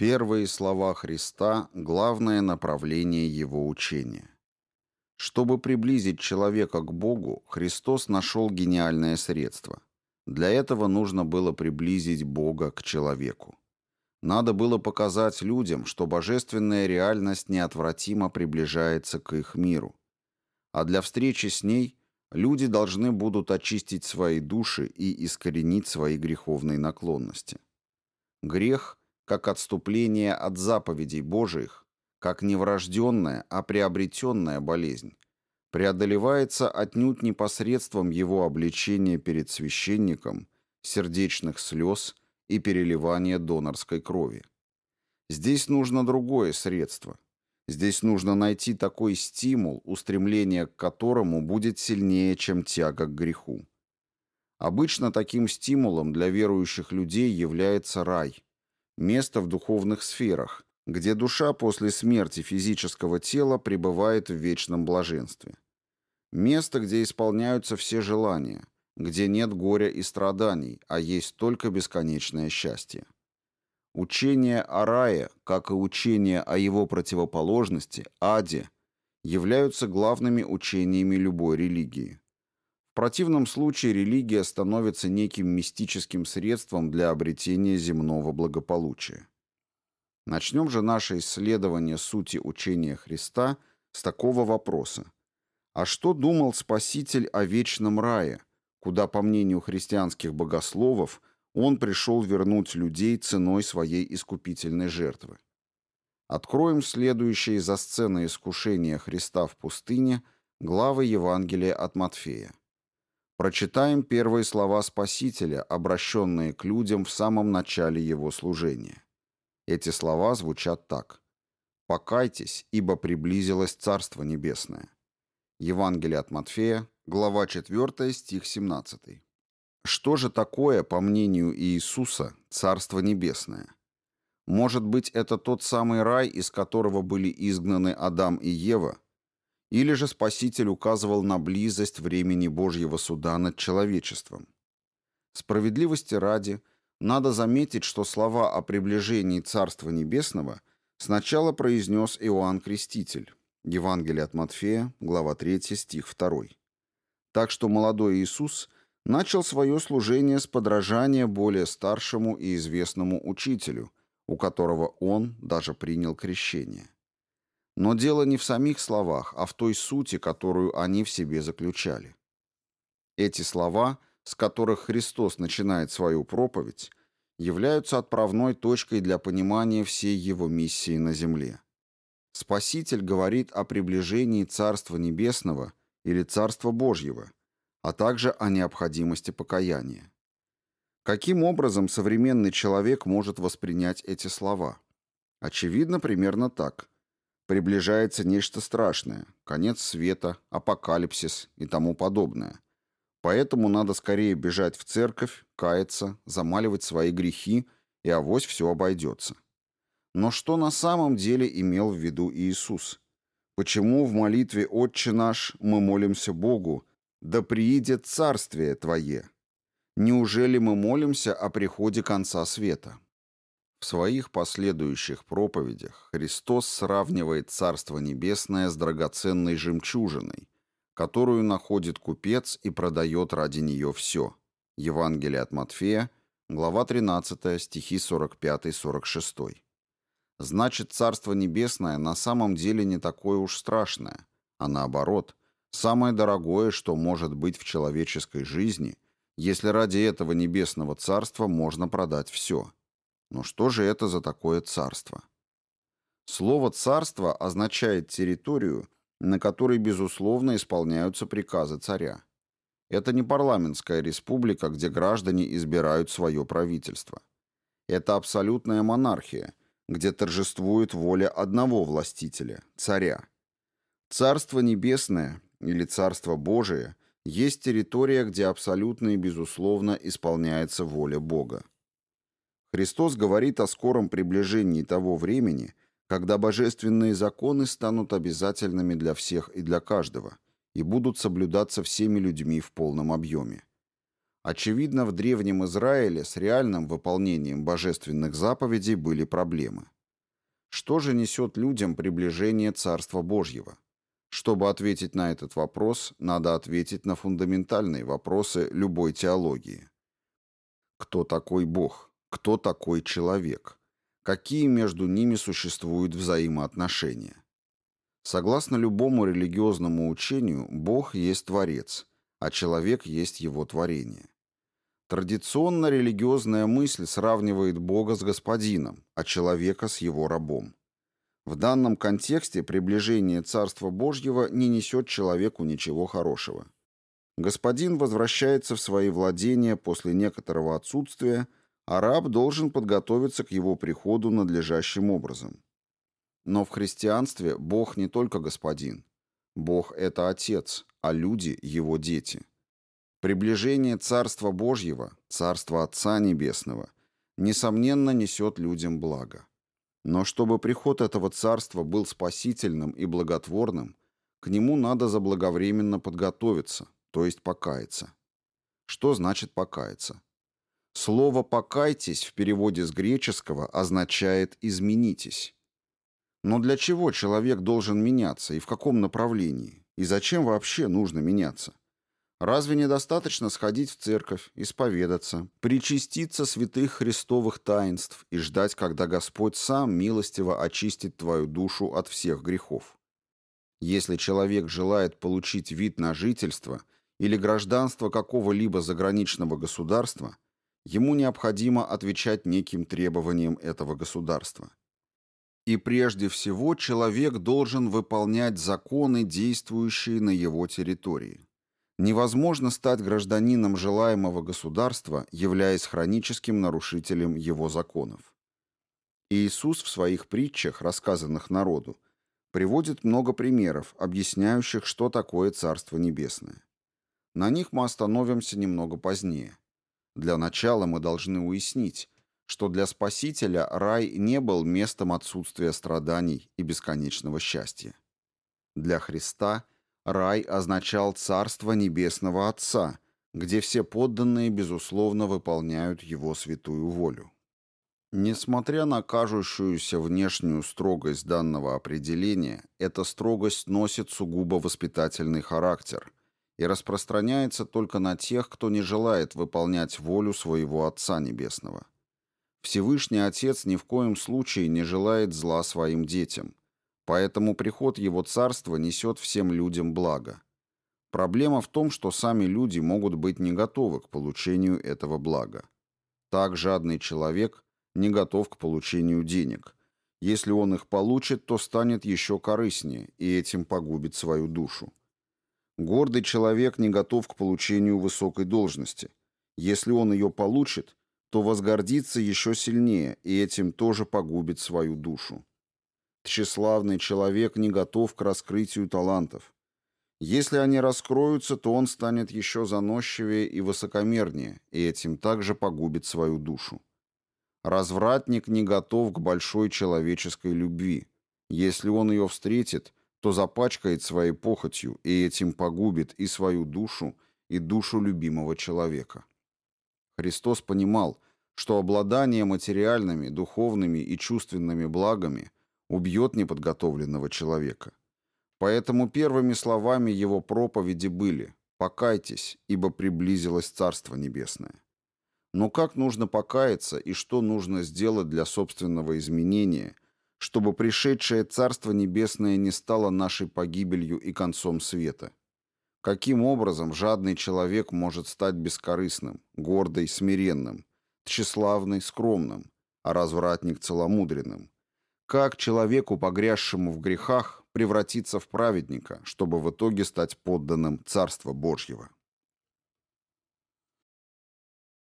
Первые слова Христа – главное направление Его учения. Чтобы приблизить человека к Богу, Христос нашел гениальное средство. Для этого нужно было приблизить Бога к человеку. Надо было показать людям, что божественная реальность неотвратимо приближается к их миру. А для встречи с ней люди должны будут очистить свои души и искоренить свои греховные наклонности. Грех, как отступление от заповедей Божиих, как не врожденная, а приобретенная болезнь, преодолевается отнюдь непосредством его обличения перед священником, сердечных слез и переливания донорской крови. Здесь нужно другое средство. Здесь нужно найти такой стимул, устремление к которому будет сильнее, чем тяга к греху. Обычно таким стимулом для верующих людей является рай, место в духовных сферах, где душа после смерти физического тела пребывает в вечном блаженстве. Место, где исполняются все желания, где нет горя и страданий, а есть только бесконечное счастье. Учение о рае, как и учение о его противоположности, аде, являются главными учениями любой религии. Противном случае религия становится неким мистическим средством для обретения земного благополучия. Начнем же наше исследование сути учения Христа с такого вопроса. А что думал Спаситель о вечном рае, куда, по мнению христианских богословов, он пришел вернуть людей ценой своей искупительной жертвы? Откроем следующие за сценой искушения Христа в пустыне главы Евангелия от Матфея. Прочитаем первые слова Спасителя, обращенные к людям в самом начале его служения. Эти слова звучат так. «Покайтесь, ибо приблизилось Царство Небесное». Евангелие от Матфея, глава 4, стих 17. Что же такое, по мнению Иисуса, Царство Небесное? Может быть, это тот самый рай, из которого были изгнаны Адам и Ева? Или же Спаситель указывал на близость времени Божьего суда над человечеством? Справедливости ради, надо заметить, что слова о приближении Царства Небесного сначала произнес Иоанн Креститель, Евангелие от Матфея, глава 3, стих 2. Так что молодой Иисус начал свое служение с подражания более старшему и известному учителю, у которого он даже принял крещение. Но дело не в самих словах, а в той сути, которую они в себе заключали. Эти слова – с которых Христос начинает свою проповедь, являются отправной точкой для понимания всей его миссии на земле. Спаситель говорит о приближении Царства Небесного или Царства Божьего, а также о необходимости покаяния. Каким образом современный человек может воспринять эти слова? Очевидно, примерно так. Приближается нечто страшное, конец света, апокалипсис и тому подобное – Поэтому надо скорее бежать в церковь, каяться, замаливать свои грехи, и авось все обойдется. Но что на самом деле имел в виду Иисус? Почему в молитве «Отче наш» мы молимся Богу «Да приидет Царствие Твое»? Неужели мы молимся о приходе конца света? В своих последующих проповедях Христос сравнивает Царство Небесное с драгоценной жемчужиной, которую находит купец и продает ради нее все. Евангелие от Матфея, глава 13, стихи 45-46. Значит, Царство Небесное на самом деле не такое уж страшное, а наоборот, самое дорогое, что может быть в человеческой жизни, если ради этого небесного царства можно продать все. Но что же это за такое царство? Слово «царство» означает территорию, на которой, безусловно, исполняются приказы царя. Это не парламентская республика, где граждане избирают свое правительство. Это абсолютная монархия, где торжествует воля одного властителя – царя. Царство Небесное или Царство Божие есть территория, где абсолютно и безусловно исполняется воля Бога. Христос говорит о скором приближении того времени – когда божественные законы станут обязательными для всех и для каждого и будут соблюдаться всеми людьми в полном объеме. Очевидно, в Древнем Израиле с реальным выполнением божественных заповедей были проблемы. Что же несет людям приближение Царства Божьего? Чтобы ответить на этот вопрос, надо ответить на фундаментальные вопросы любой теологии. Кто такой Бог? Кто такой человек? Какие между ними существуют взаимоотношения? Согласно любому религиозному учению, Бог есть Творец, а человек есть его творение. Традиционно религиозная мысль сравнивает Бога с господином, а человека с его рабом. В данном контексте приближение Царства Божьего не несет человеку ничего хорошего. Господин возвращается в свои владения после некоторого отсутствия, а раб должен подготовиться к его приходу надлежащим образом. Но в христианстве Бог не только господин. Бог – это Отец, а люди – Его дети. Приближение Царства Божьего, Царства Отца Небесного, несомненно несет людям благо. Но чтобы приход этого Царства был спасительным и благотворным, к нему надо заблаговременно подготовиться, то есть покаяться. Что значит покаяться? Слово «покайтесь» в переводе с греческого означает «изменитесь». Но для чего человек должен меняться и в каком направлении? И зачем вообще нужно меняться? Разве недостаточно сходить в церковь, исповедаться, причаститься святых христовых таинств и ждать, когда Господь сам милостиво очистит твою душу от всех грехов? Если человек желает получить вид на жительство или гражданство какого-либо заграничного государства, ему необходимо отвечать неким требованиям этого государства. И прежде всего человек должен выполнять законы, действующие на его территории. Невозможно стать гражданином желаемого государства, являясь хроническим нарушителем его законов. Иисус в своих притчах, рассказанных народу, приводит много примеров, объясняющих, что такое Царство Небесное. На них мы остановимся немного позднее. Для начала мы должны уяснить, что для Спасителя рай не был местом отсутствия страданий и бесконечного счастья. Для Христа – Рай означал Царство Небесного Отца, где все подданные, безусловно, выполняют Его святую волю. Несмотря на кажущуюся внешнюю строгость данного определения, эта строгость носит сугубо воспитательный характер и распространяется только на тех, кто не желает выполнять волю своего Отца Небесного. Всевышний Отец ни в коем случае не желает зла своим детям, Поэтому приход его царства несет всем людям благо. Проблема в том, что сами люди могут быть не готовы к получению этого блага. Так жадный человек не готов к получению денег. Если он их получит, то станет еще корыстнее и этим погубит свою душу. Гордый человек не готов к получению высокой должности. Если он ее получит, то возгордится еще сильнее и этим тоже погубит свою душу. Тщеславный человек не готов к раскрытию талантов. Если они раскроются, то он станет еще заносчивее и высокомернее, и этим также погубит свою душу. Развратник не готов к большой человеческой любви. Если он ее встретит, то запачкает своей похотью и этим погубит и свою душу, и душу любимого человека. Христос понимал, что обладание материальными, духовными и чувственными благами – убьет неподготовленного человека. Поэтому первыми словами его проповеди были «Покайтесь, ибо приблизилось Царство Небесное». Но как нужно покаяться и что нужно сделать для собственного изменения, чтобы пришедшее Царство Небесное не стало нашей погибелью и концом света? Каким образом жадный человек может стать бескорыстным, гордый, смиренным, тщеславный, скромным, а развратник целомудренным? Как человеку, погрязшему в грехах, превратиться в праведника, чтобы в итоге стать подданным Царства Божьего?